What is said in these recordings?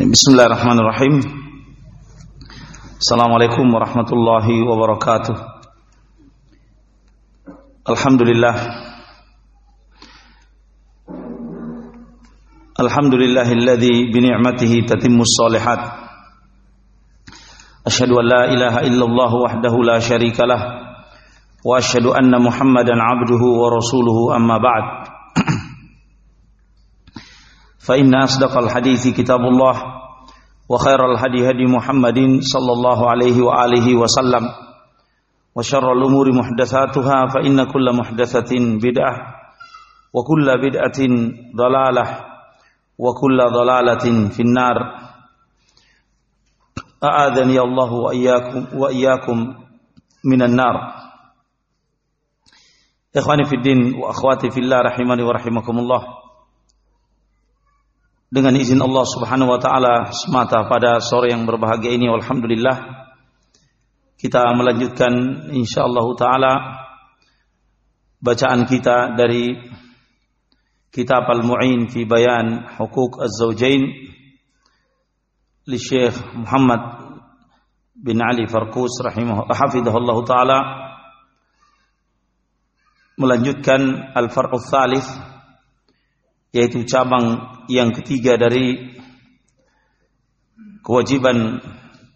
Bismillahirrahmanirrahim. Assalamualaikum warahmatullahi wabarakatuh. Alhamdulillah. Alhamdulillahilladzi bi ni'matihi tatimmu shalihat. Asyhadu an la ilaha illallah wahdahu la syarika lah wa asyhadu anna Muhammadan 'abduhu wa rasuluhu amma ba'd. فإن أصدق الحديث كتاب الله وخير الهدي هدي محمد صلى الله عليه وآله وسلم وشر الأمور محدثاتها فإن كل محدثة بدعة وكل بدعة ضلالة وكل ضلالة في النار. أعاذني الله وإياكم, وإياكم من النار. إخواني في الدين وأخواتي في الله رحمني ورحمكم الله. Dengan izin Allah Subhanahu wa taala semata pada sore yang berbahagia ini alhamdulillah kita melanjutkan insyaallah taala bacaan kita dari kitab Al-Mu'in fi Bayan Hukuk Az-Zawjain li Syekh Muhammad bin Ali Farkus rahimahullah taala. Melanjutkan Al-Farqu Tsalits yaitu cabang yang ketiga dari kewajiban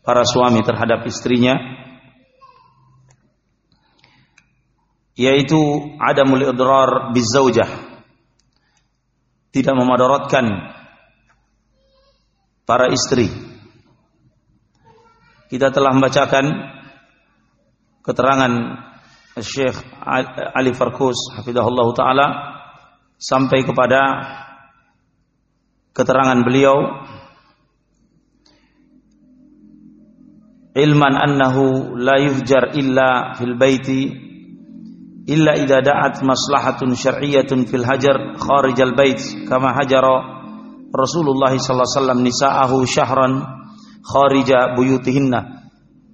para suami terhadap istrinya yaitu adamul idrar bizaujah tidak memadaratkan para istri. Kita telah membacakan keterangan Syekh Ali Farkus hafizahullah taala sampai kepada keterangan beliau ilman annahu la yufjar illa fil baiti illa idza da'at maslahatun syar'iyyatun fil hajar kharij al bait kama hajara Rasulullah sallallahu alaihi wasallam nisa'ahu syahran kharija buyutihinna.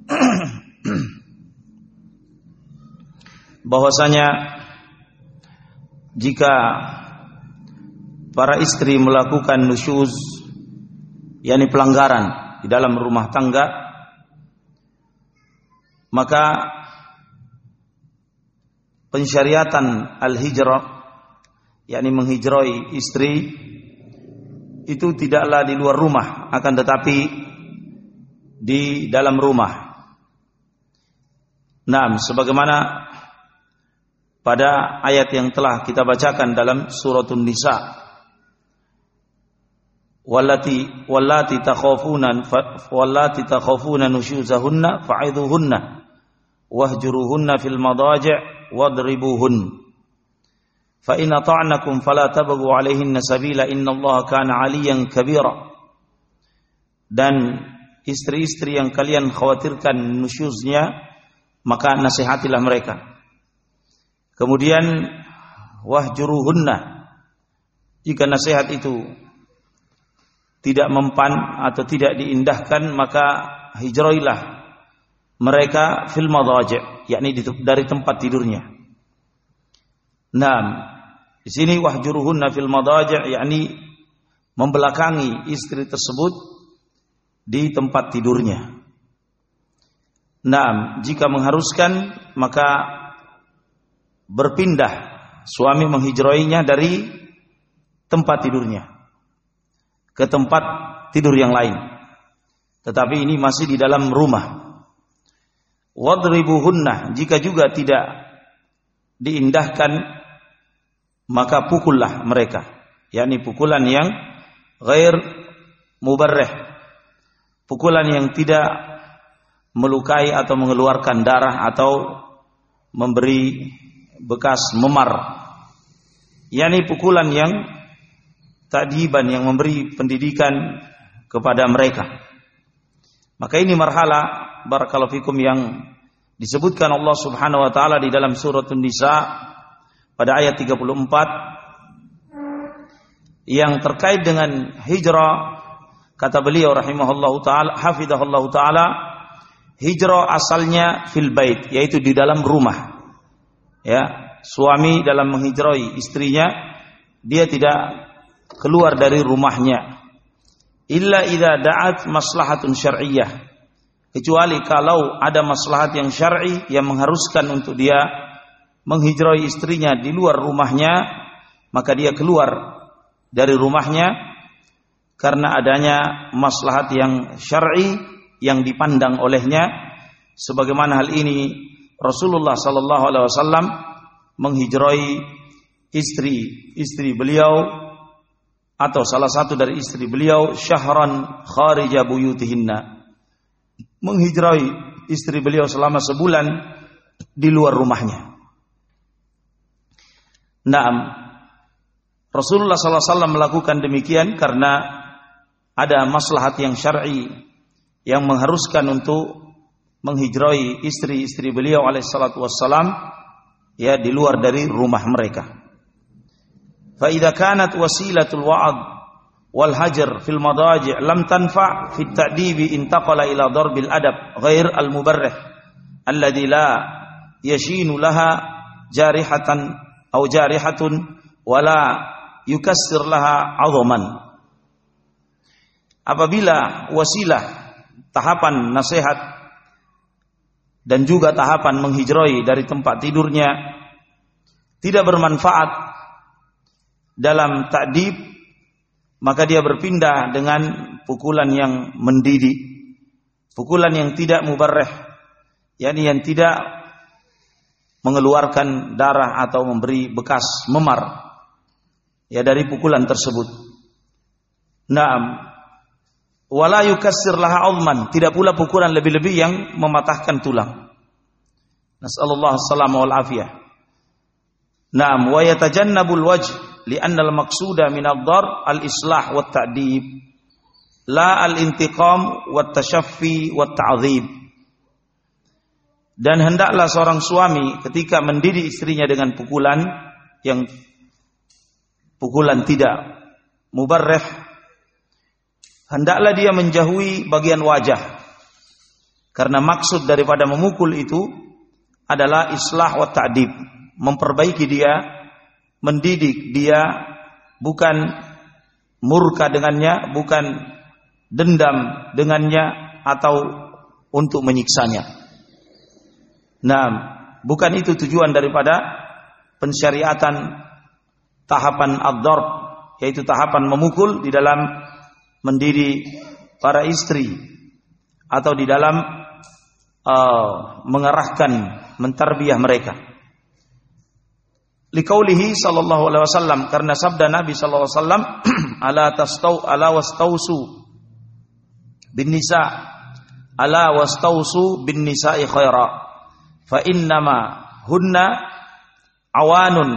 Bahwasanya jika para istri melakukan nusyuz yakni pelanggaran di dalam rumah tangga maka pensyariatan al-hijrah yakni menghijroi istri itu tidaklah di luar rumah akan tetapi di dalam rumah. Nah, sebagaimana pada ayat yang telah kita bacakan dalam suratun Nisa wallati wallati takhafuna wallati takhafuna nusyuzahunna fa'idhuhunna wahjuruhunna fil madaji' wadribuhun fa in ata'nakum fala tabghu 'alayhinna sabila innallaha kana 'aliyan kabira dan istri-istri yang kalian khawatirkan nusyuznya maka nasihatilah mereka kemudian wahjuruhunna jika nasihat itu tidak mempan atau tidak diindahkan maka hijrailah mereka fil yakni dari tempat tidurnya. Naam. Di sini wahjuruhunna fil madaji' yakni membelakangi istri tersebut di tempat tidurnya. Naam, jika mengharuskan maka berpindah suami menghijrainya dari tempat tidurnya ke tempat tidur yang lain. Tetapi ini masih di dalam rumah. Wadribuhunna jika juga tidak diindahkan maka pukullah mereka. yakni pukulan yang ghair mubarrih. Pukulan yang tidak melukai atau mengeluarkan darah atau memberi bekas memar. yakni pukulan yang ta'diban yang memberi pendidikan kepada mereka. Maka ini marhala barakallahu fikum yang disebutkan Allah Subhanahu wa taala di dalam surat An-Nisa pada ayat 34 yang terkait dengan hijrah kata beliau rahimahullahu taala hafizahullahu taala hijrah asalnya fil bait yaitu di dalam rumah ya suami dalam menghijrahi istrinya dia tidak keluar dari rumahnya. Illa idza da'at maslahatun syar'iyyah. Kecuali kalau ada maslahat yang syar'i yang mengharuskan untuk dia menghijrahi istrinya di luar rumahnya maka dia keluar dari rumahnya karena adanya maslahat yang syar'i yang dipandang olehnya. Sebagaimana hal ini Rasulullah sallallahu alaihi wasallam menghijrahi istri istri beliau atau salah satu dari istri beliau syahran kharija buyutihinna menghijrahi istri beliau selama sebulan di luar rumahnya. Naam. Rasulullah SAW melakukan demikian karena ada maslahat yang syar'i yang mengharuskan untuk menghijrahi istri-istri beliau alaihissalatu wassalam ya di luar dari rumah mereka. فإذا كانت وسيلة الوعظ والهجر في المضاجع لم تنفع في التأديب انتقل إلى ضرب الأدب غير المبرح الذي لا يشين لها جارحة أو جارحة ولا يكسر لها عظما apabila wasilah tahapan nasihat dan juga tahapan menghijroi dari tempat tidurnya tidak bermanfaat dalam takdib maka dia berpindah dengan pukulan yang mendidik pukulan yang tidak mubarreh yakni yang tidak mengeluarkan darah atau memberi bekas memar ya dari pukulan tersebut. Naam. Wala yukassir laha alman tidak pula pukulan lebih-lebih yang mematahkan tulang. Nasallallahu alaihi wal afiyah. Naam. Wa yatajannabul wajh li'anna al-maqsuda min ad-dar al-islah wa ta'dib. La al-intiqam wa tashaffi wa ta'dhib dan hendaklah seorang suami ketika mendidik istrinya dengan pukulan yang pukulan tidak mubarrih hendaklah dia menjauhi bagian wajah. Karena maksud daripada memukul itu adalah islah wa ta'dib memperbaiki dia mendidik dia bukan murka dengannya, bukan dendam dengannya atau untuk menyiksanya. Nah, bukan itu tujuan daripada pensyariatan tahapan ad yaitu tahapan memukul di dalam mendiri para istri atau di dalam uh, mengarahkan mentarbiah mereka liqaulihi sallallahu alaihi wasallam karena sabda Nabi sallallahu alaihi wasallam ala tastau ala wastausu bin nisa ala wastausu bin nisa'i khaira fa innama hunna awanun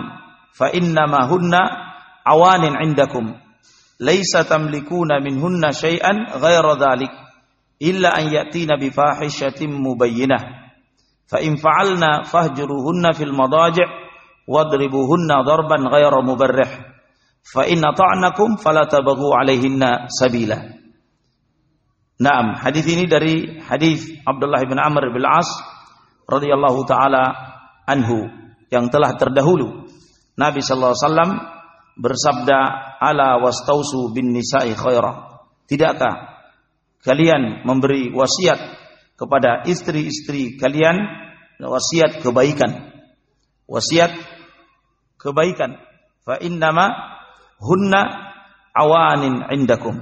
fa innama hunna awanin indakum laisa tamlikuna minhunna syai'an ghaira dhalik illa an yatina bi fahishatin mubayyinah fa in fa'alna fahjuruhunna fil madaji' wadribuhunna darban ghayra mubarrih fa in ata'nakum fala tabaghu alaihinna sabila Naam, hadis ini dari hadis Abdullah bin Amr bin As radhiyallahu taala anhu yang telah terdahulu. Nabi sallallahu alaihi wasallam bersabda ala wastausu bin nisa'i khaira. Tidakkah kalian memberi wasiat kepada istri-istri kalian wasiat kebaikan. Wasiat kebaikan. Fa innama hunna awanin indakum.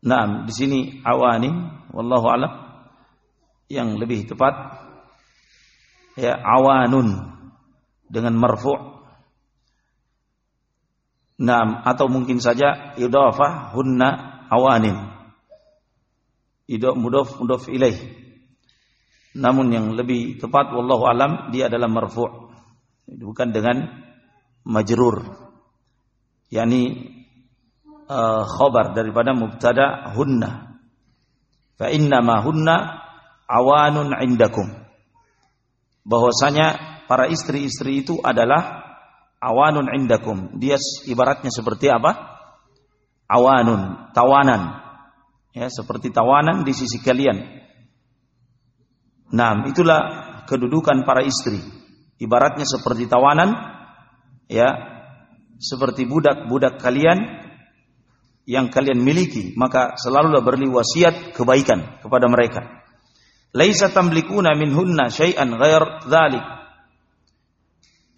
Nah, di sini awanin wallahu alam yang lebih tepat ya awanun dengan marfu' Nah, atau mungkin saja idafah hunna awanin. Idaf mudaf mudaf ilaih. Namun yang lebih tepat wallahu alam dia adalah marfu' bukan dengan majrur. yakni uh, khabar daripada mubtada hunna. Fa inna ma hunna awanun indakum. Bahwasanya para istri-istri itu adalah awanun indakum. Dia ibaratnya seperti apa? Awanun, tawanan. Ya, seperti tawanan di sisi kalian Nah, itulah kedudukan para istri. Ibaratnya seperti tawanan, ya, seperti budak-budak kalian yang kalian miliki, maka selalulah beri wasiat kebaikan kepada mereka. Laisa tamlikuna minhunna syai'an ghair dzalik.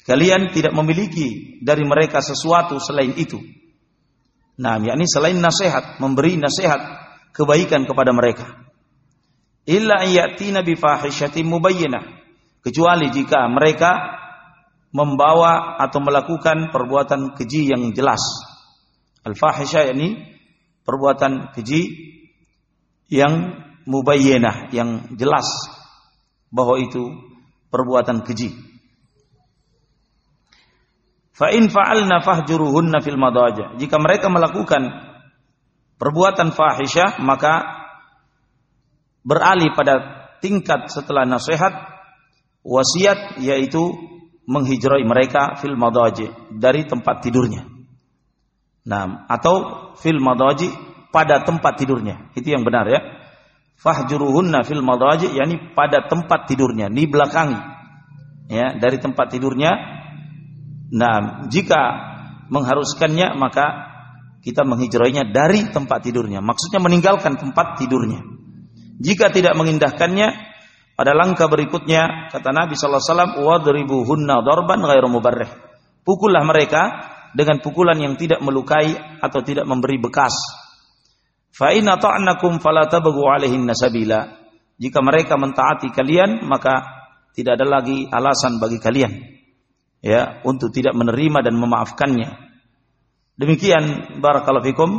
Kalian tidak memiliki dari mereka sesuatu selain itu. Nah, yakni selain nasihat, memberi nasihat kebaikan kepada mereka. Illa ayatina bi fahishatin mubayyinah. Kecuali jika mereka membawa atau melakukan perbuatan keji yang jelas. Al-fahisha ini perbuatan keji yang mubayyinah, yang jelas bahwa itu perbuatan keji. Fa in fa'alna fahjuruhunna fil madaja. Jika mereka melakukan perbuatan fahisyah maka beralih pada tingkat setelah nasihat wasiat yaitu menghijroi mereka fil madaji dari tempat tidurnya. Nah, atau fil madaji pada tempat tidurnya. Itu yang benar ya. Fahjuruhunna fil madaji yakni pada tempat tidurnya, di belakangi. Ya, dari tempat tidurnya. Nah, jika mengharuskannya maka kita menghijrainya dari tempat tidurnya. Maksudnya meninggalkan tempat tidurnya. Jika tidak mengindahkannya, pada langkah berikutnya kata Nabi sallallahu alaihi wasallam wadribuhunna darban ghairu. Pukullah mereka dengan pukulan yang tidak melukai atau tidak memberi bekas. Fa in ata'nakum nasabila. Jika mereka mentaati kalian maka tidak ada lagi alasan bagi kalian ya untuk tidak menerima dan memaafkannya. Demikian barakallahu fikum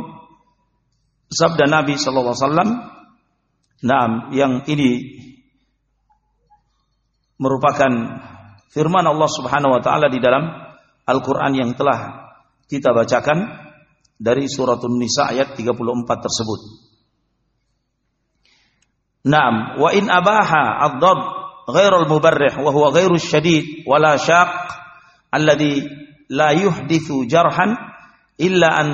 sabda Nabi sallallahu alaihi wasallam Nah, yang ini merupakan firman Allah Subhanahu wa taala di dalam Al-Qur'an yang telah kita bacakan dari surat An-Nisa ayat 34 tersebut. Naam, wa in abaha ad-dab ghairu al-mubarrih wa huwa ghairu syadid wala syaq alladhi la yuhdithu jarhan illa an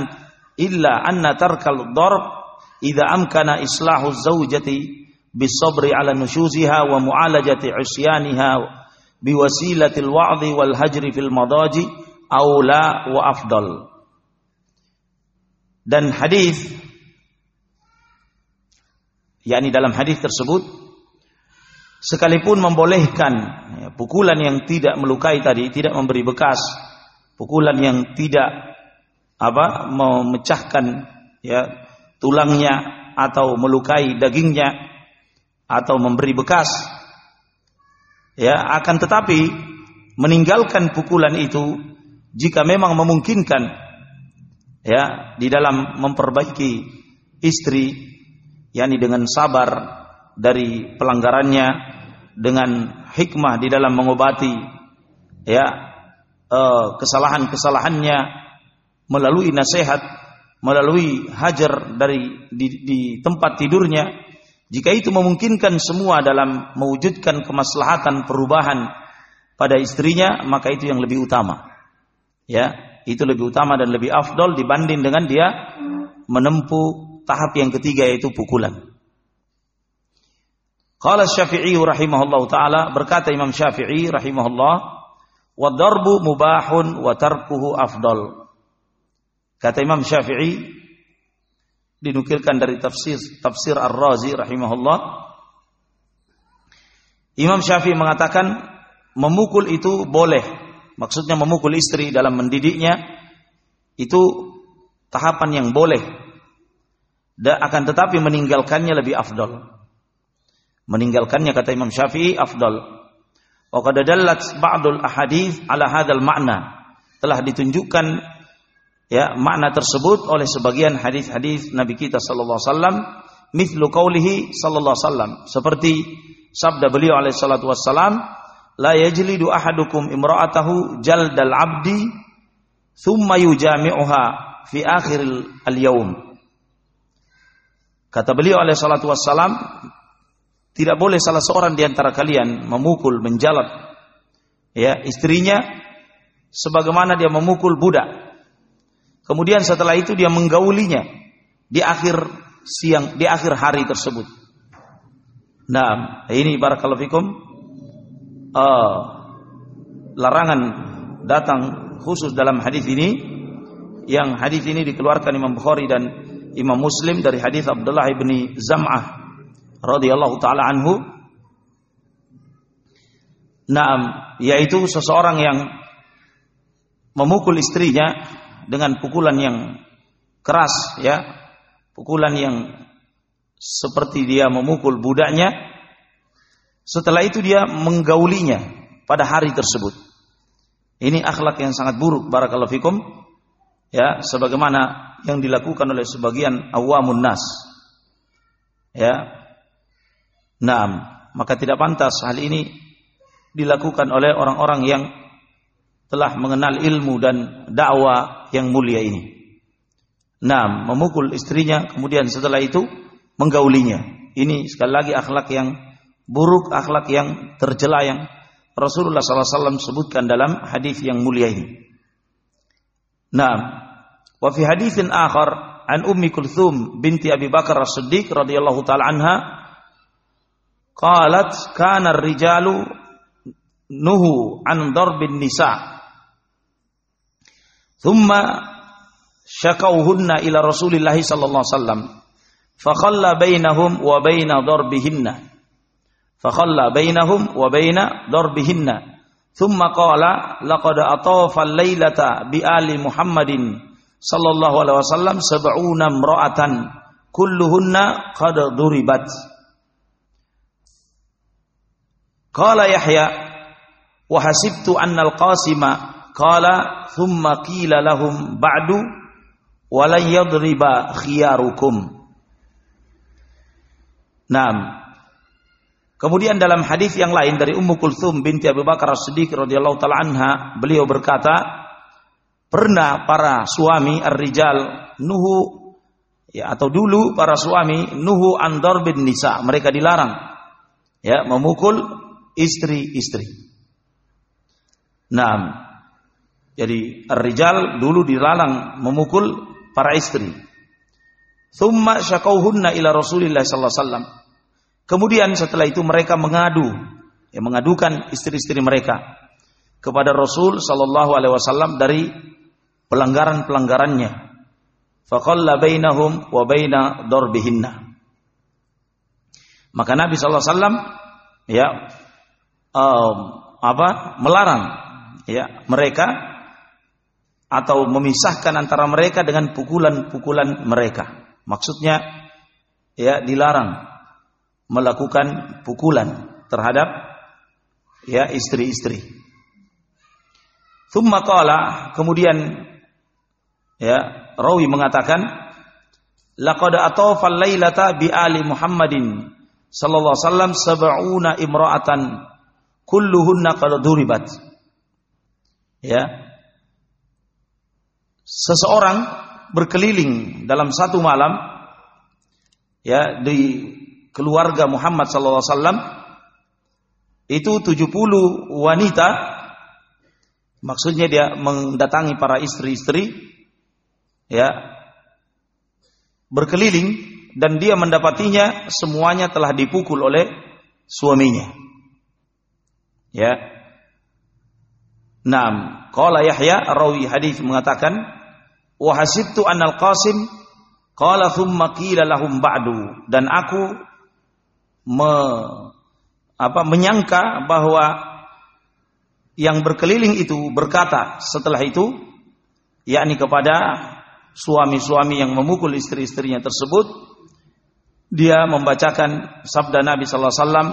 illa anna tarkal darb idza amkana islahu zawjati bisabri ala nushuziha wa mu'alajati isyaniha biwasilatil wa'dhi wal hajri fil madaji aula wa afdal. Dan hadis yakni dalam hadis tersebut sekalipun membolehkan ya, pukulan yang tidak melukai tadi, tidak memberi bekas, pukulan yang tidak apa memecahkan ya tulangnya atau melukai dagingnya atau memberi bekas ya akan tetapi meninggalkan pukulan itu jika memang memungkinkan ya di dalam memperbaiki istri yakni dengan sabar dari pelanggarannya dengan hikmah di dalam mengobati ya eh, kesalahan-kesalahannya melalui nasihat melalui hajar dari di, di tempat tidurnya jika itu memungkinkan semua dalam mewujudkan kemaslahatan perubahan pada istrinya, maka itu yang lebih utama. Ya, itu lebih utama dan lebih afdol dibanding dengan dia menempuh tahap yang ketiga yaitu pukulan. Qala Syafi'i rahimahullah taala berkata Imam Syafi'i rahimahullah wa darbu mubahun wa tarkuhu afdal. Kata Imam Syafi'i dinukilkan dari tafsir tafsir Ar-Razi rahimahullah. Imam Syafi'i mengatakan memukul itu boleh. Maksudnya memukul istri dalam mendidiknya itu tahapan yang boleh. Dan akan tetapi meninggalkannya lebih afdol. Meninggalkannya kata Imam Syafi'i afdol. Wa qad dallat ba'dul ahadits ala hadzal ma'na. Telah ditunjukkan ya makna tersebut oleh sebagian hadis-hadis Nabi kita sallallahu alaihi wasallam mithlu qaulihi sallallahu alaihi wasallam. Seperti sabda beliau alaihi salatu wassalam la yajlidu ahadukum imra'atahu jaldal abdi thumma yujami'uha fi akhir al-yaum kata beliau alaihi salatu wassalam tidak boleh salah seorang di antara kalian memukul menjalat ya istrinya sebagaimana dia memukul budak Kemudian setelah itu dia menggaulinya di akhir siang, di akhir hari tersebut. Nah, ini barakallahu fikum uh, larangan datang khusus dalam hadis ini yang hadis ini dikeluarkan Imam Bukhari dan Imam Muslim dari hadis Abdullah bin Zam'ah radhiyallahu taala anhu. Naam, yaitu seseorang yang memukul istrinya dengan pukulan yang keras ya, pukulan yang seperti dia memukul budaknya. Setelah itu dia menggaulinya pada hari tersebut. Ini akhlak yang sangat buruk barakallahu fikum ya sebagaimana yang dilakukan oleh sebagian awamun nas ya nah maka tidak pantas hal ini dilakukan oleh orang-orang yang telah mengenal ilmu dan dakwah yang mulia ini. Nah memukul istrinya kemudian setelah itu menggaulinya. Ini sekali lagi akhlak yang buruk akhlak yang tercela yang Rasulullah SAW sebutkan dalam hadis yang mulia ini. Naam. Wa fi akhar an Ummi Kulthum binti Abi Bakar As-Siddiq radhiyallahu taala anha qalat kana ar-rijalu nuhu an darbin nisa thumma syakauhunna ila Rasulillah sallallahu alaihi wasallam fakhalla bainahum wa baina darbihinna fakhalla bainahum wa baina darbihinna Thumma qala laqad atafa al-lailata bi ali Muhammadin sallallahu alaihi wasallam sab'una imra'atan kulluhunna qad duribat. Qala Yahya wa hasibtu anna al-Qasima qala thumma qila lahum ba'du wa lan yadriba khiyarukum. Naam, Kemudian dalam hadis yang lain dari Ummu Kulthum binti Abu Bakar As-Siddiq radhiyallahu taala anha, beliau berkata, pernah para suami ar-rijal nuhu ya atau dulu para suami nuhu andor bin nisa, mereka dilarang ya memukul istri-istri. Nah, jadi ar-rijal dulu dilarang memukul para istri. Thumma syakauhunna ila Rasulillah sallallahu alaihi wasallam. Kemudian setelah itu mereka mengadu, ya, mengadukan istri-istri mereka kepada Rasul Sallallahu Alaihi Wasallam dari pelanggaran-pelanggarannya. Faqalla bainahum wa baina darbihinna. Maka Nabi Sallallahu Alaihi Wasallam ya um, apa melarang ya mereka atau memisahkan antara mereka dengan pukulan-pukulan mereka. Maksudnya ya dilarang melakukan pukulan terhadap ya istri-istri. Thumma qala kemudian ya rawi mengatakan laqad atawfa lailata bi ali Muhammadin sallallahu alaihi wasallam sab'una imra'atan kulluhunna qad duribat. Ya. Seseorang berkeliling dalam satu malam ya di keluarga Muhammad sallallahu alaihi wasallam itu 70 wanita maksudnya dia mendatangi para istri-istri ya berkeliling dan dia mendapatinya semuanya telah dipukul oleh suaminya. Ya. Naam. Qala Yahya rawi hadis mengatakan wa hasibtu annal Qasim qala thumma qila lahum ba'du. Dan aku me, apa, menyangka bahwa yang berkeliling itu berkata setelah itu yakni kepada suami-suami yang memukul istri-istrinya tersebut dia membacakan sabda Nabi sallallahu alaihi wasallam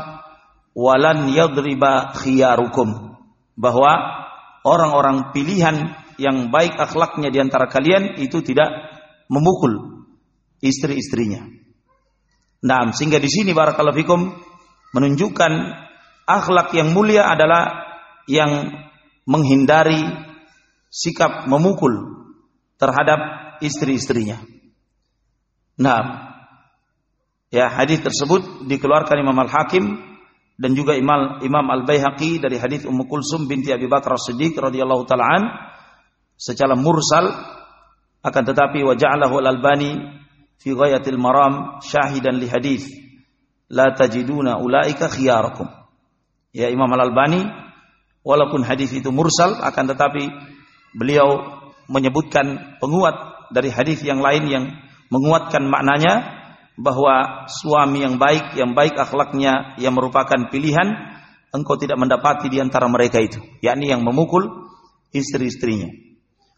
walan yadriba khiyarukum. Bahwa orang-orang pilihan yang baik akhlaknya di antara kalian itu tidak memukul istri-istrinya. Nah, sehingga di sini barakallahu fikum menunjukkan akhlak yang mulia adalah yang menghindari sikap memukul terhadap istri-istrinya. Nah, ya hadis tersebut dikeluarkan Imam Al-Hakim dan juga Imam Imam Al-Baihaqi dari hadis Ummu Kulsum binti Abi Bakar As-Siddiq radhiyallahu taala secara mursal akan tetapi wa ja'alahu Al-Albani fi ghayatil maram syahidan li hadis la tajiduna ulaika khiyarakum. Ya Imam Al-Albani walaupun hadis itu mursal akan tetapi beliau menyebutkan penguat dari hadis yang lain yang menguatkan maknanya bahwa suami yang baik, yang baik akhlaknya, yang merupakan pilihan, engkau tidak mendapati di antara mereka itu, yakni yang memukul istri-istrinya.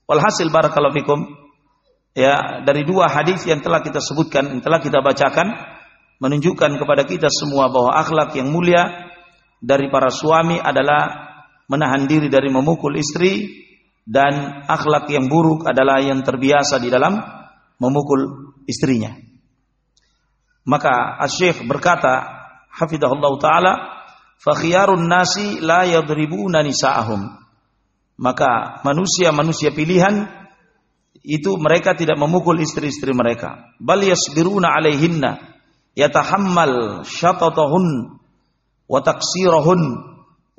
Walhasil barakallahu fikum, ya dari dua hadis yang telah kita sebutkan, yang telah kita bacakan, menunjukkan kepada kita semua bahwa akhlak yang mulia dari para suami adalah menahan diri dari memukul istri dan akhlak yang buruk adalah yang terbiasa di dalam memukul istrinya. Maka Asy-Syaikh berkata, hafizahullah taala, "Fa khiyarun nasi la yadribuna nisa'ahum." Maka manusia-manusia pilihan itu mereka tidak memukul istri-istri mereka. Bal yasbiruna alaihinna yatahammal syatatahun wa taksirahun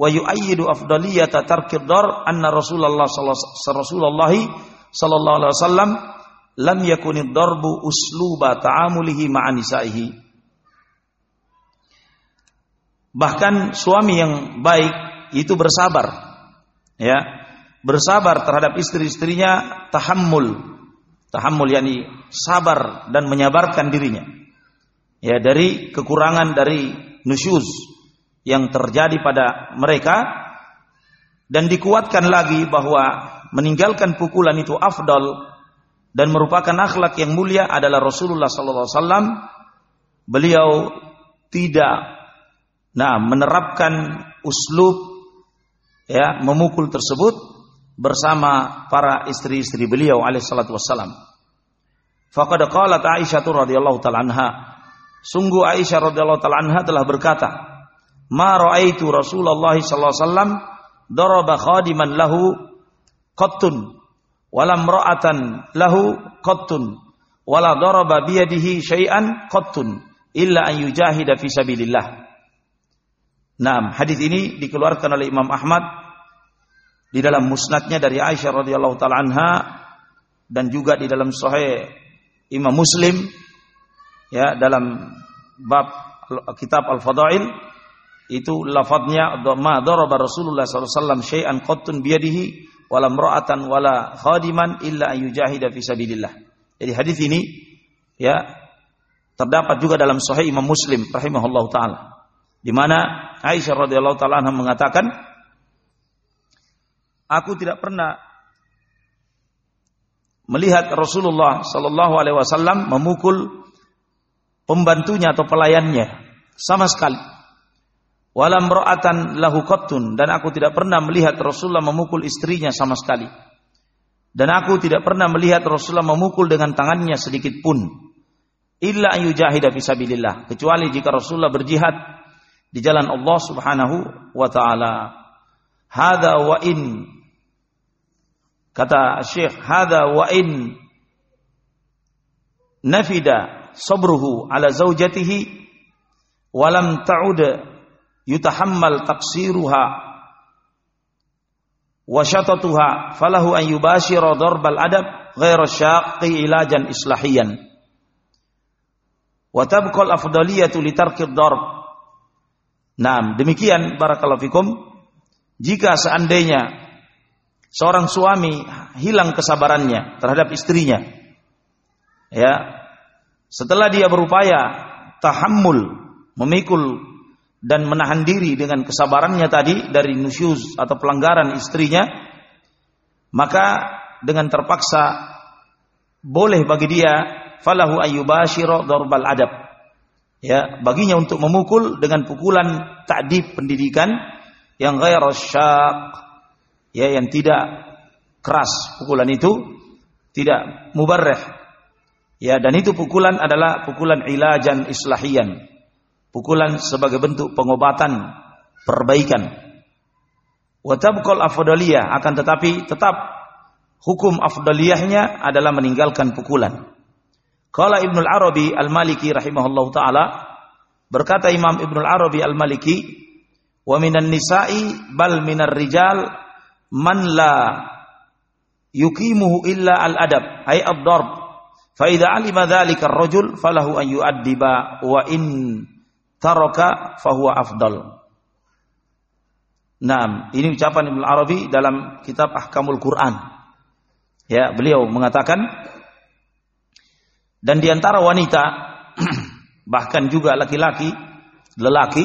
wa yu'ayyidu afdaliyata tarkid dar anna Rasulullah sallallahu alaihi wasallam lam yakunid darbu usluba ta'amulihi ma'an nisaihi. Bahkan suami yang baik itu bersabar. Ya, bersabar terhadap istri-istrinya tahammul. Tahammul yakni sabar dan menyabarkan dirinya. Ya, dari kekurangan dari nusyuz yang terjadi pada mereka dan dikuatkan lagi bahwa meninggalkan pukulan itu afdal dan merupakan akhlak yang mulia adalah Rasulullah sallallahu alaihi wasallam. Beliau tidak nah menerapkan uslub ya memukul tersebut bersama para istri-istri beliau alaihi salatu wasallam. Faqad qalat Aisyah radhiyallahu taala anha. Sungguh Aisyah radhiyallahu taala anha telah berkata, "Ma raaitu Rasulullah sallallahu alaihi wasallam daraba khadiman lahu qattun walam ra'atan lahu qattun wala daraba biyadihi syai'an qattun illa an yujahida fi sabilillah. Nah, hadis ini dikeluarkan oleh Imam Ahmad di dalam musnadnya dari Aisyah radhiyallahu taala anha dan juga di dalam sahih Imam Muslim ya dalam bab kitab Al-Fadail itu lafadznya ma daraba Rasulullah wasallam syai'an qattun biyadihi wala mra'atan wala khadiman illa ayyujahida fi sabilillah. Jadi hadis ini ya terdapat juga dalam sahih Imam Muslim rahimahullahu taala di mana Aisyah radhiyallahu taala mengatakan aku tidak pernah melihat Rasulullah sallallahu alaihi wasallam memukul pembantunya atau pelayannya sama sekali Walam ro'atan lahu dan aku tidak pernah melihat Rasulullah memukul istrinya sama sekali. Dan aku tidak pernah melihat Rasulullah memukul dengan tangannya sedikit pun. Illa ayyujahida fisabilillah. Kecuali jika Rasulullah berjihad di jalan Allah subhanahu wa ta'ala. Hada wa in. Kata Syekh, hada wa in nafida sabruhu ala zaujatihi walam ta'ud yutahammal taksiruha wa syatatuha falahu an yubashira darbal adab ghaira syaqqi ilajan islahiyan. Wa tabqal afdaliyatu li darb Nah, demikian barakallahu fikum. Jika seandainya seorang suami hilang kesabarannya terhadap istrinya. Ya. Setelah dia berupaya tahammul memikul dan menahan diri dengan kesabarannya tadi dari nusyuz atau pelanggaran istrinya, maka dengan terpaksa boleh bagi dia falahu ayyubashiro darbal adab. Ya, baginya untuk memukul dengan pukulan ta'dib pendidikan yang ghair syaq, ya yang tidak keras pukulan itu tidak mubarrih. Ya, dan itu pukulan adalah pukulan ilajan islahiyan. Pukulan sebagai bentuk pengobatan perbaikan. Wa tabqal afdaliyah akan tetapi tetap hukum afdaliyahnya adalah meninggalkan pukulan. Qala Ibnu Arabi Al-Maliki rahimahullahu taala berkata Imam Ibnu Arabi Al-Maliki wa minan nisa'i bal minar rijal man la yuqimuhu illa al-adab ay ad-darb fa idza alima dhalika ar-rajul falahu an yu'addiba wa in taraka fahuwa afdal. Nah, ini ucapan Ibnu Arabi dalam kitab Ahkamul Quran. Ya, beliau mengatakan dan di antara wanita bahkan juga laki-laki, lelaki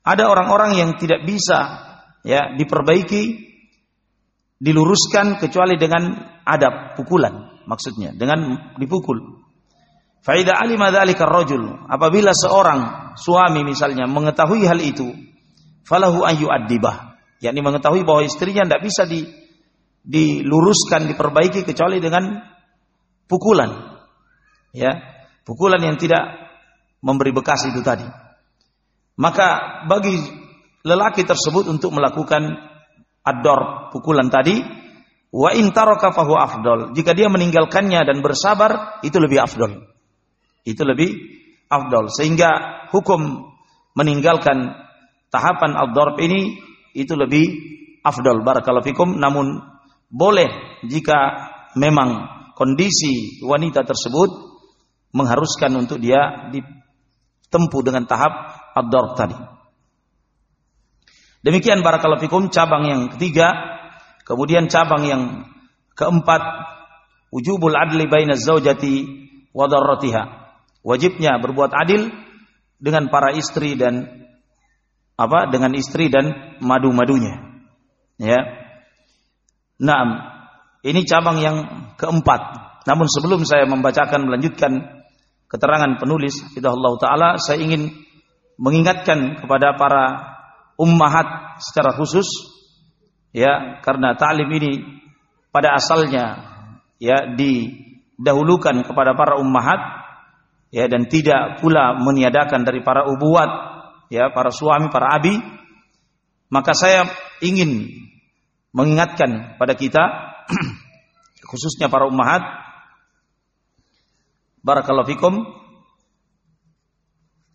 ada orang-orang yang tidak bisa ya diperbaiki diluruskan kecuali dengan adab pukulan maksudnya dengan dipukul. Faida alima dzalika rajul apabila seorang suami misalnya mengetahui hal itu falahu ayu adibah yakni mengetahui bahwa istrinya tidak bisa di, diluruskan diperbaiki kecuali dengan pukulan. Ya pukulan yang tidak memberi bekas itu tadi. Maka bagi lelaki tersebut untuk melakukan ad-dor pukulan tadi wa in taraka fahu afdal jika dia meninggalkannya dan bersabar itu lebih afdal itu lebih afdal sehingga hukum meninggalkan tahapan ad-darb ini itu lebih afdal barakallahu fikum. Namun boleh jika memang kondisi wanita tersebut mengharuskan untuk dia ditempuh dengan tahap ad-darb tadi. Demikian barakallahu fikum cabang yang ketiga. Kemudian cabang yang keempat wujubul adli baina zaujati wa darratiha. Wajibnya berbuat adil dengan para istri dan apa? Dengan istri dan madu-madunya. Ya. Naam. Ini cabang yang keempat. Namun sebelum saya membacakan melanjutkan keterangan penulis, Allah taala, saya ingin mengingatkan kepada para ummahat secara khusus ya karena ta'lim ini pada asalnya ya didahulukan kepada para ummahat ya dan tidak pula meniadakan dari para ubuat ya para suami para abi maka saya ingin mengingatkan pada kita khususnya para ummahat barakallahu fikum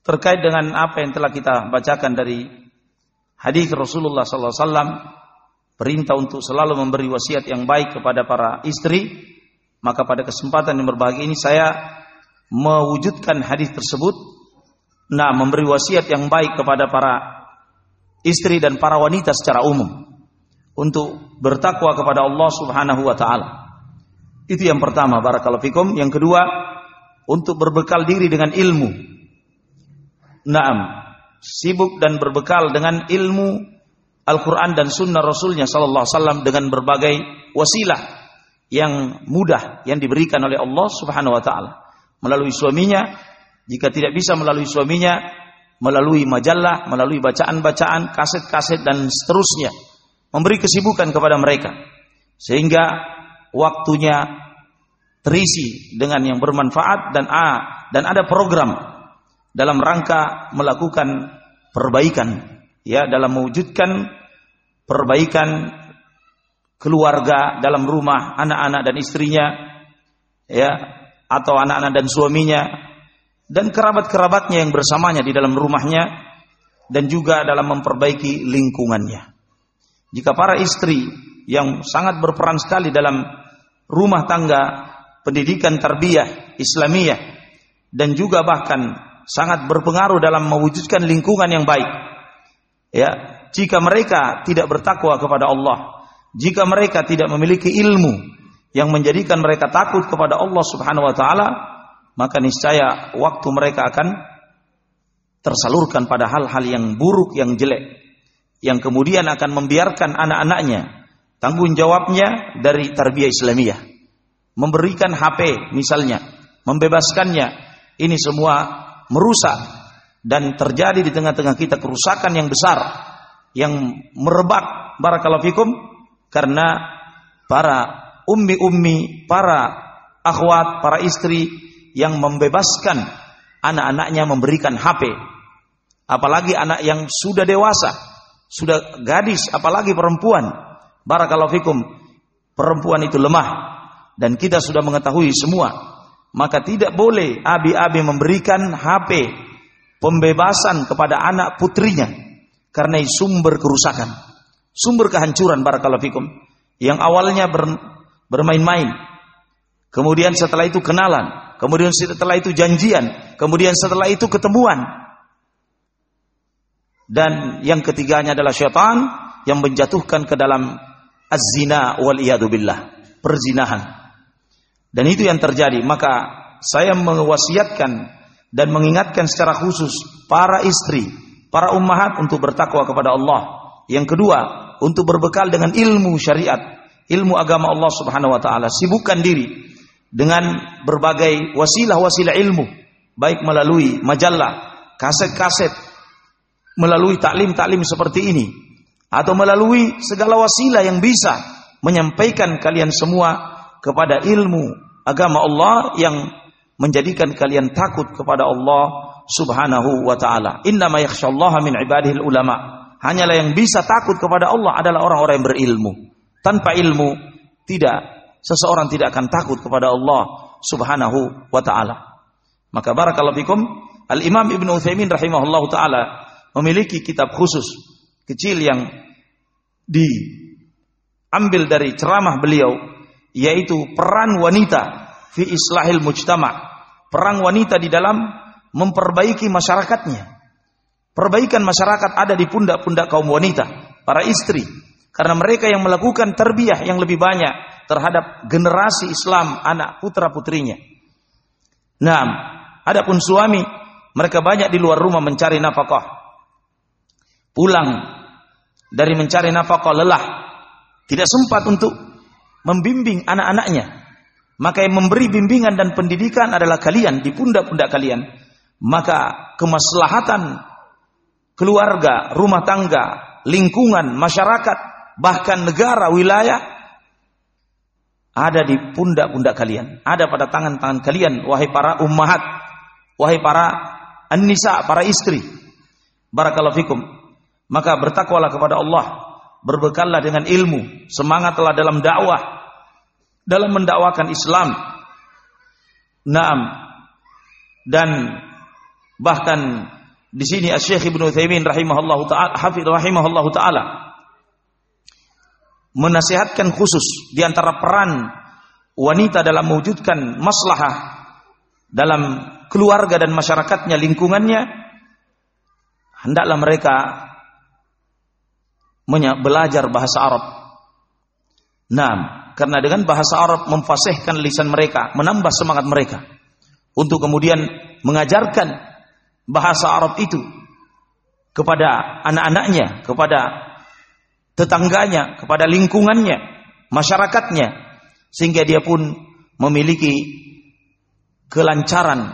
terkait dengan apa yang telah kita bacakan dari hadis Rasulullah sallallahu alaihi wasallam perintah untuk selalu memberi wasiat yang baik kepada para istri, maka pada kesempatan yang berbahagia ini saya mewujudkan hadis tersebut. Nah, memberi wasiat yang baik kepada para istri dan para wanita secara umum untuk bertakwa kepada Allah Subhanahu wa taala. Itu yang pertama, barakallahu fikum. Yang kedua, untuk berbekal diri dengan ilmu. Naam, sibuk dan berbekal dengan ilmu Al-Quran dan Sunnah Rasulnya Sallallahu Alaihi Wasallam dengan berbagai wasilah yang mudah yang diberikan oleh Allah Subhanahu Wa Taala melalui suaminya. Jika tidak bisa melalui suaminya, melalui majalah, melalui bacaan-bacaan, kaset-kaset dan seterusnya, memberi kesibukan kepada mereka sehingga waktunya terisi dengan yang bermanfaat dan a dan ada program dalam rangka melakukan perbaikan ya dalam mewujudkan perbaikan keluarga dalam rumah anak-anak dan istrinya ya atau anak-anak dan suaminya dan kerabat-kerabatnya yang bersamanya di dalam rumahnya dan juga dalam memperbaiki lingkungannya. Jika para istri yang sangat berperan sekali dalam rumah tangga, pendidikan tarbiyah Islamiyah dan juga bahkan sangat berpengaruh dalam mewujudkan lingkungan yang baik. Ya, jika mereka tidak bertakwa kepada Allah, jika mereka tidak memiliki ilmu yang menjadikan mereka takut kepada Allah Subhanahu wa taala, maka niscaya waktu mereka akan tersalurkan pada hal-hal yang buruk, yang jelek, yang kemudian akan membiarkan anak-anaknya tanggung jawabnya dari tarbiyah Islamiyah. Memberikan HP misalnya, membebaskannya. Ini semua merusak dan terjadi di tengah-tengah kita kerusakan yang besar yang merebak barakallahu fikum karena para ummi-ummi, para akhwat, para istri yang membebaskan anak-anaknya memberikan HP. Apalagi anak yang sudah dewasa, sudah gadis, apalagi perempuan. Barakallahu fikum. Perempuan itu lemah dan kita sudah mengetahui semua maka tidak boleh abi-abi memberikan HP pembebasan kepada anak putrinya karena sumber kerusakan, sumber kehancuran barakallahu fikum. Yang awalnya ber, bermain-main, kemudian setelah itu kenalan, kemudian setelah itu janjian, kemudian setelah itu ketemuan. Dan yang ketiganya adalah syaitan yang menjatuhkan ke dalam az-zina wal billah. perzinahan. Dan itu yang terjadi. Maka saya mewasiatkan dan mengingatkan secara khusus para istri, para ummahat untuk bertakwa kepada Allah. Yang kedua, untuk berbekal dengan ilmu syariat, ilmu agama Allah Subhanahu wa taala. Sibukkan diri dengan berbagai wasilah-wasilah ilmu, baik melalui majalah, kaset-kaset, melalui taklim-taklim seperti ini atau melalui segala wasilah yang bisa menyampaikan kalian semua kepada ilmu agama Allah yang menjadikan kalian takut kepada Allah Subhanahu wa taala. Innama yakhsyallaha min ibadihi ulama. Hanyalah yang bisa takut kepada Allah adalah orang-orang yang berilmu. Tanpa ilmu tidak seseorang tidak akan takut kepada Allah Subhanahu wa taala. Maka barakallahu fikum Al-Imam Ibnu Utsaimin rahimahullahu taala memiliki kitab khusus kecil yang diambil dari ceramah beliau yaitu peran wanita fi islahil mujtama. Peran wanita di dalam memperbaiki masyarakatnya. Perbaikan masyarakat ada di pundak-pundak kaum wanita para istri. Karena mereka yang melakukan terbiah yang lebih banyak terhadap generasi Islam anak putra putrinya. Nah adapun suami mereka banyak di luar rumah mencari nafkah. Pulang dari mencari nafkah lelah, tidak sempat untuk membimbing anak-anaknya. Maka yang memberi bimbingan dan pendidikan adalah kalian di pundak-pundak kalian. Maka kemaslahatan keluarga, rumah tangga, lingkungan, masyarakat, bahkan negara, wilayah ada di pundak-pundak kalian, ada pada tangan-tangan kalian wahai para ummahat, wahai para an-nisa, para istri. Barakallahu fikum. Maka bertakwalah kepada Allah, berbekallah dengan ilmu, semangatlah dalam dakwah, dalam mendakwakan Islam. Naam. Dan bahkan di sini Asy-Syaikh Ibnu Utsaimin rahimahullahu taala, Hafidz rahimahullahu taala menasihatkan khusus di antara peran wanita dalam mewujudkan maslahah dalam keluarga dan masyarakatnya, lingkungannya, hendaklah mereka belajar bahasa Arab. Nah, karena dengan bahasa Arab memfasihkan lisan mereka, menambah semangat mereka untuk kemudian mengajarkan bahasa Arab itu kepada anak-anaknya, kepada tetangganya, kepada lingkungannya, masyarakatnya, sehingga dia pun memiliki kelancaran,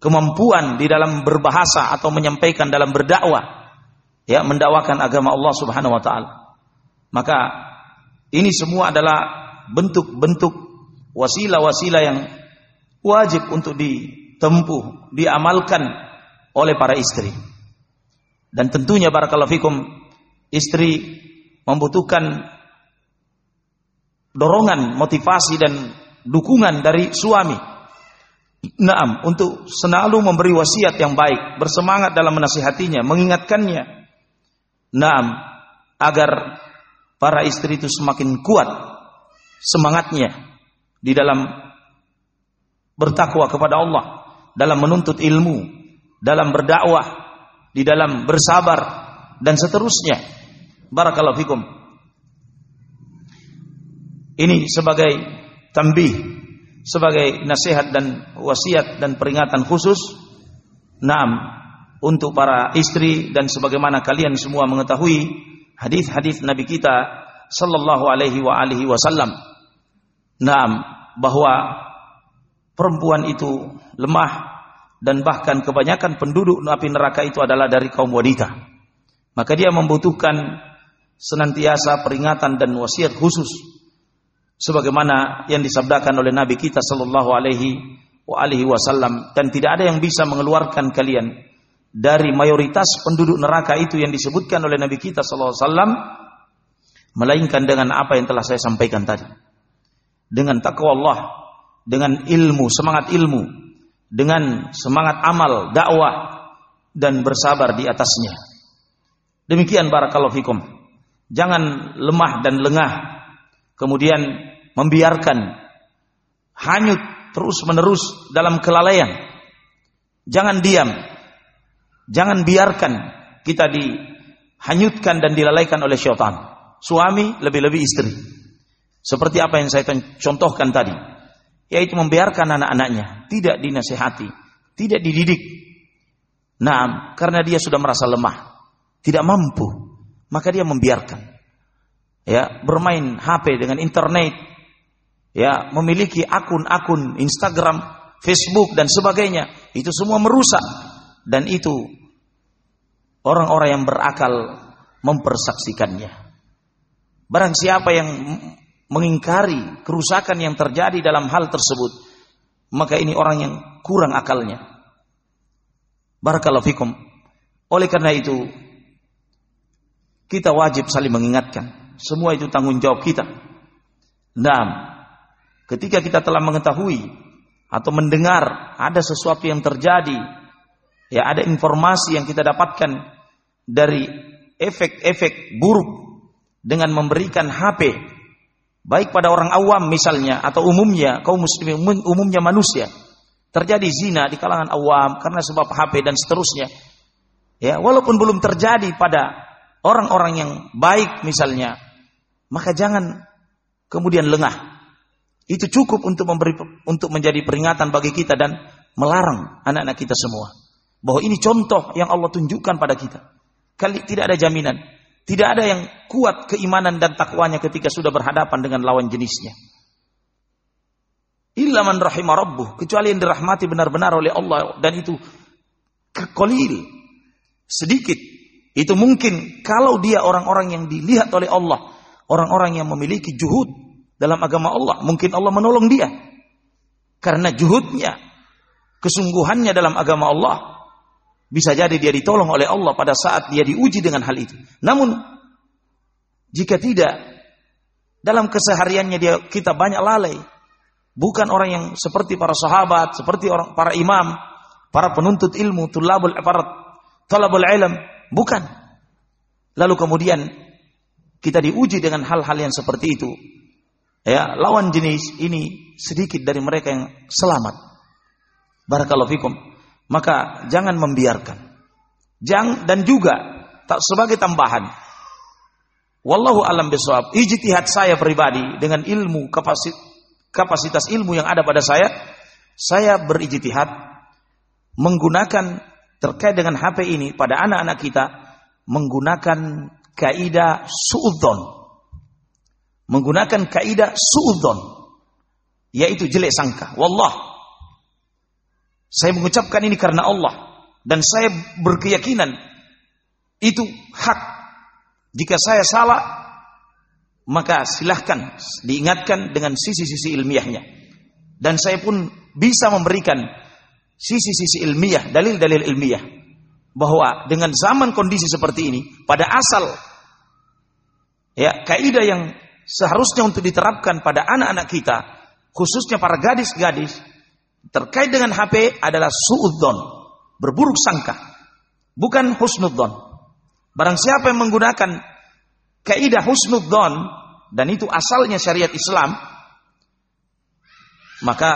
kemampuan di dalam berbahasa atau menyampaikan dalam berdakwah ya mendakwakan agama Allah Subhanahu wa taala. Maka ini semua adalah bentuk-bentuk wasilah-wasilah yang wajib untuk ditempuh, diamalkan oleh para istri. Dan tentunya barakallahu fikum istri membutuhkan dorongan, motivasi dan dukungan dari suami. Naam, untuk selalu memberi wasiat yang baik, bersemangat dalam menasihatinya, mengingatkannya, Naam, agar para istri itu semakin kuat semangatnya di dalam bertakwa kepada Allah, dalam menuntut ilmu, dalam berdakwah, di dalam bersabar dan seterusnya. Barakallahu fikum. Ini sebagai tambih, sebagai nasihat dan wasiat dan peringatan khusus. Naam, untuk para istri dan sebagaimana kalian semua mengetahui hadis-hadis Nabi kita sallallahu alaihi wa alihi wasallam. Naam, bahwa perempuan itu lemah dan bahkan kebanyakan penduduk api neraka itu adalah dari kaum wanita. Maka dia membutuhkan senantiasa peringatan dan wasiat khusus sebagaimana yang disabdakan oleh Nabi kita sallallahu alaihi wa alihi wasallam dan tidak ada yang bisa mengeluarkan kalian dari mayoritas penduduk neraka itu yang disebutkan oleh Nabi kita wasallam melainkan dengan apa yang telah saya sampaikan tadi. Dengan takwa Allah, dengan ilmu, semangat ilmu, dengan semangat amal, dakwah dan bersabar di atasnya. Demikian barakallahu fikum. Jangan lemah dan lengah kemudian membiarkan hanyut terus-menerus dalam kelalaian. Jangan diam, Jangan biarkan kita dihanyutkan dan dilalaikan oleh syaitan. Suami lebih-lebih istri. Seperti apa yang saya contohkan tadi, yaitu membiarkan anak-anaknya tidak dinasehati, tidak dididik. Nah, karena dia sudah merasa lemah, tidak mampu, maka dia membiarkan. Ya, bermain HP dengan internet, ya, memiliki akun-akun Instagram, Facebook dan sebagainya, itu semua merusak dan itu orang-orang yang berakal mempersaksikannya. Barang siapa yang mengingkari kerusakan yang terjadi dalam hal tersebut, maka ini orang yang kurang akalnya. Barakallahu fikum. Oleh karena itu, kita wajib saling mengingatkan. Semua itu tanggung jawab kita. Nah, ketika kita telah mengetahui atau mendengar ada sesuatu yang terjadi, ya ada informasi yang kita dapatkan dari efek-efek buruk dengan memberikan HP baik pada orang awam misalnya atau umumnya kaum muslimin umumnya manusia. Terjadi zina di kalangan awam karena sebab HP dan seterusnya. Ya walaupun belum terjadi pada orang-orang yang baik misalnya maka jangan kemudian lengah. Itu cukup untuk memberi untuk menjadi peringatan bagi kita dan melarang anak-anak kita semua bahwa ini contoh yang Allah tunjukkan pada kita kali tidak ada jaminan tidak ada yang kuat keimanan dan takwanya ketika sudah berhadapan dengan lawan jenisnya. Illa man rahimah rabbuh. Kecuali yang dirahmati benar-benar oleh Allah. Dan itu kekolil. Sedikit. Itu mungkin kalau dia orang-orang yang dilihat oleh Allah. Orang-orang yang memiliki juhud dalam agama Allah. Mungkin Allah menolong dia. Karena juhudnya. Kesungguhannya dalam agama Allah bisa jadi dia ditolong oleh Allah pada saat dia diuji dengan hal itu. Namun jika tidak dalam kesehariannya dia kita banyak lalai. Bukan orang yang seperti para sahabat, seperti orang para imam, para penuntut ilmu, tulabul para talabul ilm, bukan. Lalu kemudian kita diuji dengan hal-hal yang seperti itu. Ya, lawan jenis ini sedikit dari mereka yang selamat. Barakallahu fikum. Maka jangan membiarkan. Jangan dan juga tak sebagai tambahan. Wallahu alam bisawab. Ijtihad saya pribadi dengan ilmu kapasitas, ilmu yang ada pada saya, saya berijtihad menggunakan terkait dengan HP ini pada anak-anak kita menggunakan kaidah suudzon. Menggunakan kaidah suudzon yaitu jelek sangka. Wallah saya mengucapkan ini karena Allah dan saya berkeyakinan itu hak. Jika saya salah, maka silahkan diingatkan dengan sisi-sisi ilmiahnya. Dan saya pun bisa memberikan sisi-sisi ilmiah, dalil-dalil ilmiah. Bahwa dengan zaman kondisi seperti ini, pada asal ya kaidah yang seharusnya untuk diterapkan pada anak-anak kita, khususnya para gadis-gadis, terkait dengan HP adalah suudzon, berburuk sangka, bukan husnudzon. Barang siapa yang menggunakan kaidah husnudzon dan itu asalnya syariat Islam, maka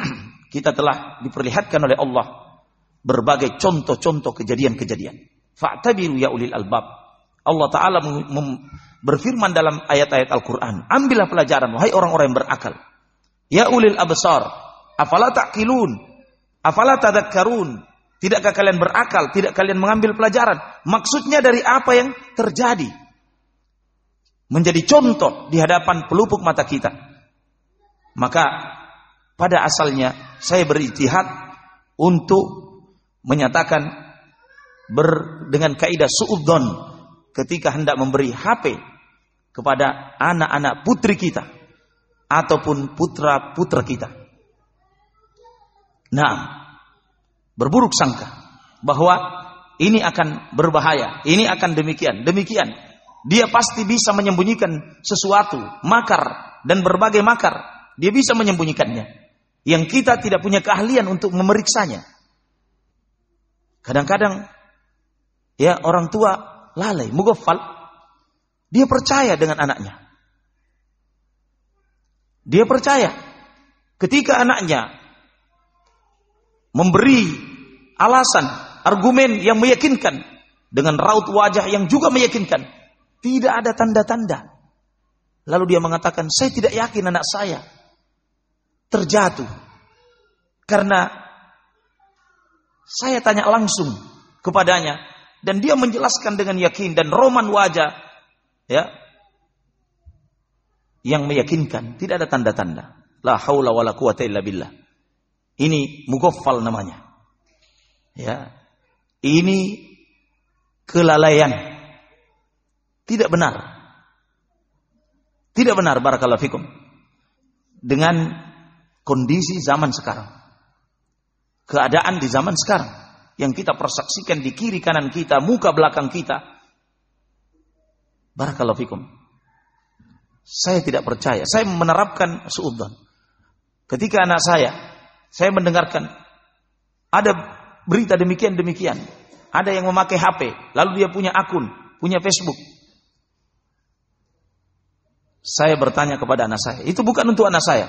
kita telah diperlihatkan oleh Allah berbagai contoh-contoh kejadian-kejadian. Fa'tabiru ya ulil albab. Allah Ta'ala berfirman dalam ayat-ayat Al-Quran. Ambillah pelajaran, wahai orang-orang yang berakal. Ya ulil absar, Afala ta'qilun? Afala tadakkarun? Tidakkah kalian berakal? Tidak kalian mengambil pelajaran? Maksudnya dari apa yang terjadi? Menjadi contoh di hadapan pelupuk mata kita. Maka pada asalnya saya berijtihad untuk menyatakan ber, dengan kaidah suudzon ketika hendak memberi HP kepada anak-anak putri kita ataupun putra-putra kita. Nah, berburuk sangka bahwa ini akan berbahaya, ini akan demikian, demikian. Dia pasti bisa menyembunyikan sesuatu, makar dan berbagai makar. Dia bisa menyembunyikannya. Yang kita tidak punya keahlian untuk memeriksanya. Kadang-kadang ya orang tua lalai, mughaffal. Dia percaya dengan anaknya. Dia percaya ketika anaknya memberi alasan, argumen yang meyakinkan dengan raut wajah yang juga meyakinkan. Tidak ada tanda-tanda. Lalu dia mengatakan, saya tidak yakin anak saya terjatuh. Karena saya tanya langsung kepadanya. Dan dia menjelaskan dengan yakin dan roman wajah. ya Yang meyakinkan. Tidak ada tanda-tanda. La haula wa la quwata illa billah. Ini mugoffal namanya. Ya. Ini kelalaian. Tidak benar. Tidak benar barakallahu fikum. Dengan kondisi zaman sekarang. Keadaan di zaman sekarang yang kita persaksikan di kiri kanan kita, muka belakang kita. Barakallahu fikum. Saya tidak percaya. Saya menerapkan suudzon. Ketika anak saya, saya mendengarkan ada berita demikian demikian. Ada yang memakai HP, lalu dia punya akun, punya Facebook, saya bertanya kepada anak saya. Itu bukan untuk anak saya.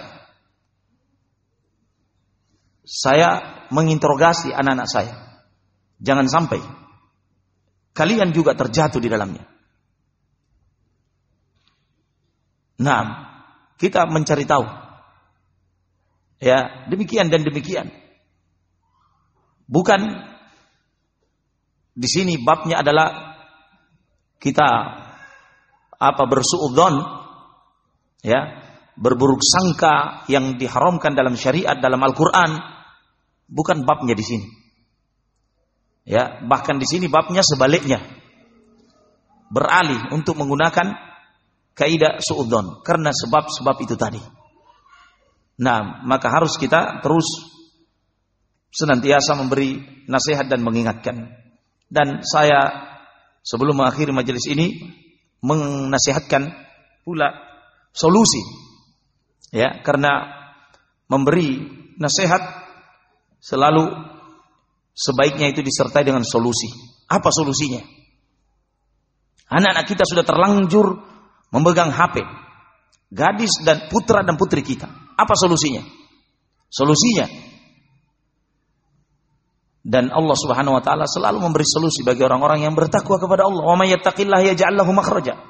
Saya menginterogasi anak-anak saya. Jangan sampai kalian juga terjatuh di dalamnya. Nah, kita mencari tahu. Ya, demikian dan demikian. Bukan di sini babnya adalah kita apa bersuudzon ya berburuk sangka yang diharamkan dalam syariat dalam Al-Qur'an bukan babnya di sini. Ya, bahkan di sini babnya sebaliknya. Beralih untuk menggunakan kaidah suudzon karena sebab-sebab itu tadi. Nah, maka harus kita terus senantiasa memberi nasihat dan mengingatkan. Dan saya sebelum mengakhiri majelis ini menasihatkan pula solusi. Ya, karena memberi nasihat selalu sebaiknya itu disertai dengan solusi. Apa solusinya? Anak-anak kita sudah terlanjur memegang HP. Gadis dan putra dan putri kita. Apa solusinya? Solusinya dan Allah Subhanahu wa taala selalu memberi solusi bagi orang-orang yang bertakwa kepada Allah. Wa may yattaqillaha yaj'al lahu makhraja.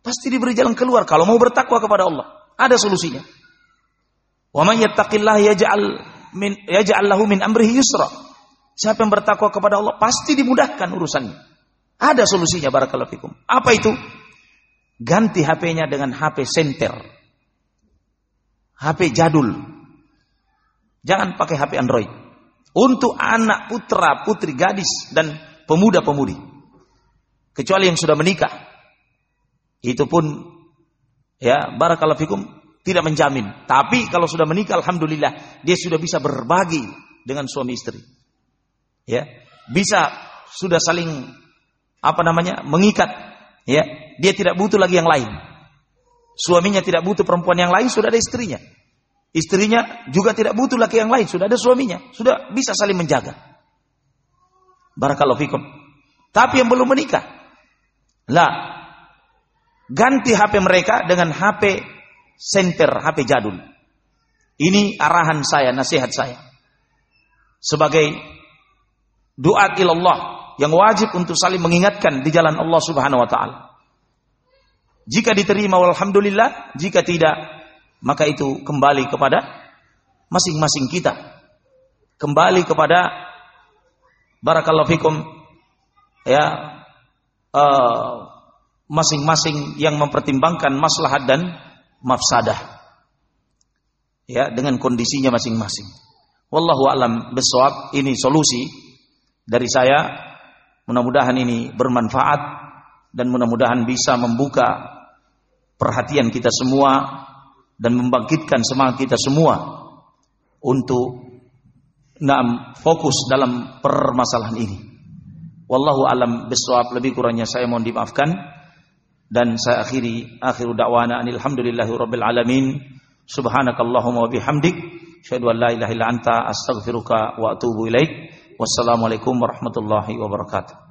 Pasti diberi jalan keluar kalau mau bertakwa kepada Allah. Ada solusinya. Wa man yattaqillaha yaj'al min yaj'al lahu min amrihi yusra. Siapa yang bertakwa kepada Allah pasti dimudahkan urusannya. Ada solusinya barakallahu fikum. Apa itu? Ganti HP-nya dengan HP senter. HP jadul. Jangan pakai HP Android. Untuk anak putra, putri, gadis dan pemuda-pemudi. Kecuali yang sudah menikah itu pun ya barakallahu fikum tidak menjamin. Tapi kalau sudah menikah alhamdulillah dia sudah bisa berbagi dengan suami istri. Ya, bisa sudah saling apa namanya? mengikat ya. Dia tidak butuh lagi yang lain. Suaminya tidak butuh perempuan yang lain, sudah ada istrinya. Istrinya juga tidak butuh laki yang lain, sudah ada suaminya, sudah bisa saling menjaga. Barakallahu fikum. Tapi yang belum menikah, lah Ganti HP mereka dengan HP center, HP jadul. Ini arahan saya, nasihat saya. Sebagai doa ilallah yang wajib untuk saling mengingatkan di jalan Allah Subhanahu wa taala. Jika diterima alhamdulillah, jika tidak maka itu kembali kepada masing-masing kita. Kembali kepada barakallahu fikum ya uh, masing-masing yang mempertimbangkan maslahat dan mafsadah. Ya, dengan kondisinya masing-masing. Wallahu alam besok ini solusi dari saya. Mudah-mudahan ini bermanfaat dan mudah-mudahan bisa membuka perhatian kita semua dan membangkitkan semangat kita semua untuk nam fokus dalam permasalahan ini. Wallahu alam bisawab. Lebih kurangnya saya mohon dimaafkan. Dan saya akhiri akhiru da'wana alhamdulillahi rabbil alamin. Subhanakallahumma wa bihamdik. Syahadu an la ilaha illa anta. Astaghfiruka wa atubu ilaik. Wassalamualaikum warahmatullahi wabarakatuh